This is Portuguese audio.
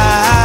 lugar.